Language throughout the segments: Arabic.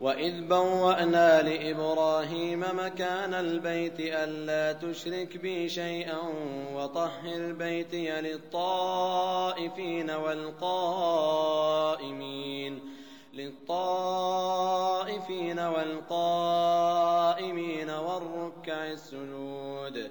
وَإِذْ بَوَّأْنَا لِإِبْرَاهِيمَ مَكَانَ الْبَيْتِ أَلَّا تُشْرِكْ بِي شَيْئًا وَطَهِّرْ بَيْتِيَ لِلطَّائِفِينَ وَالْقَائِمِينَ لِلطَّائِفِينَ وَالْقَائِمِينَ وَالرُّكَّعِ السُّجُودِ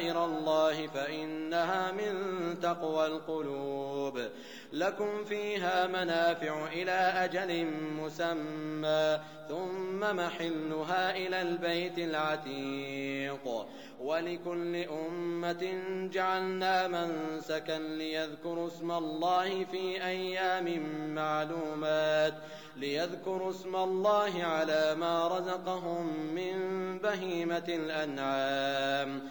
الله فإنها من تقوى القلوب. لكم فيها منافع إلى أجل مسمى ثم محلها إلى البيت العتيق. ولكل أمة جعلنا منسكا ليذكروا اسم الله في أيام معلومات ليذكروا اسم الله على ما رزقهم من بهيمة الأنعام.